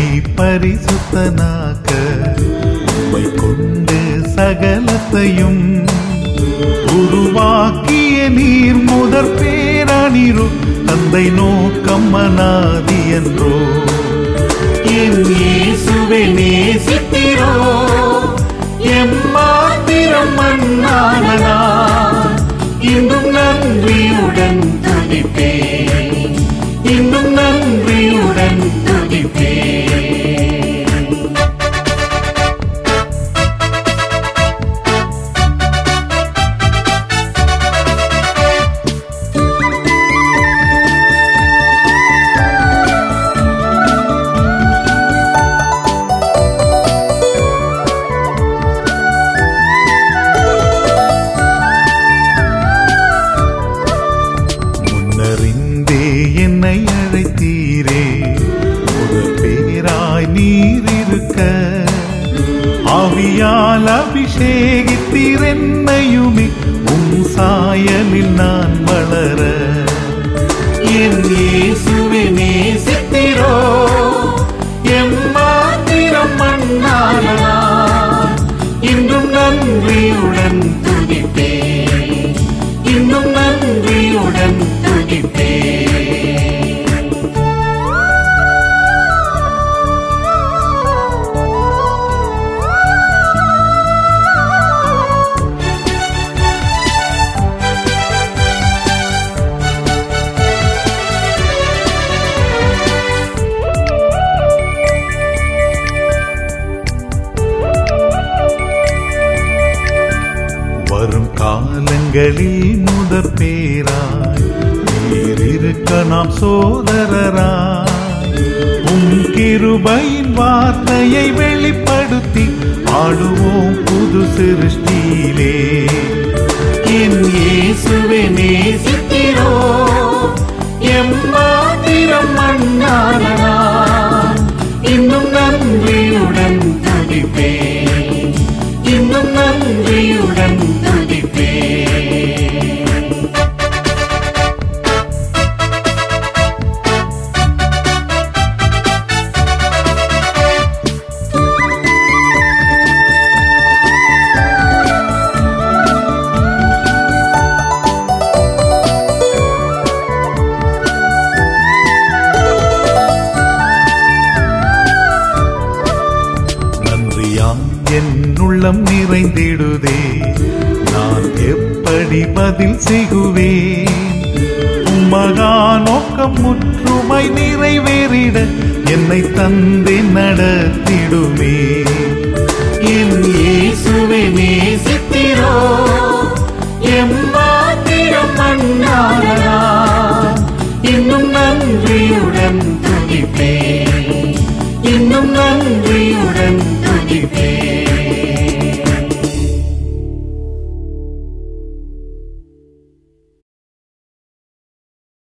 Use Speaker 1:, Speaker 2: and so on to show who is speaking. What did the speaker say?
Speaker 1: என்னை பரிசுத்தனாக்க உம்மை கொண்டு சகலத்தையும் உருவாக்கிய நீர் முதற் பேரணிரோ தந்தை நோக்கம் மனாதி என்றோ. என் இயேசுவை நேசித்திரோ ஆவியால் அபிஷேகித்தீர் என்னையுமே உம் சாயலில் நான் வளர என் இயேசுவே நேசித்திரோ எம்மாத்திரம் மண்ணானா இன்றும் காலங்களில் முதற் பேராய் நீர் இருக்க நாம் சோதரரா உம் கிருபையின் வார்த்தையை வெளிப்படுத்தி ஆடுவோம் புது சிருஷ்டியிலே. உள்ளம் நிறைந்திடுதே. நான் எப்படி பதில் செய்குவேன்? உம்மகா நோக்கம் முற்றுமை நிறைவேறிட என்னை தந்தை நடத்திடுமே. என் இயேசுவை நேசித்திரோ எம்மாத்திரம் மன்னாரா இன்னும் நன்றியுடன் துடிப்பேன் இன்னும் நன்றி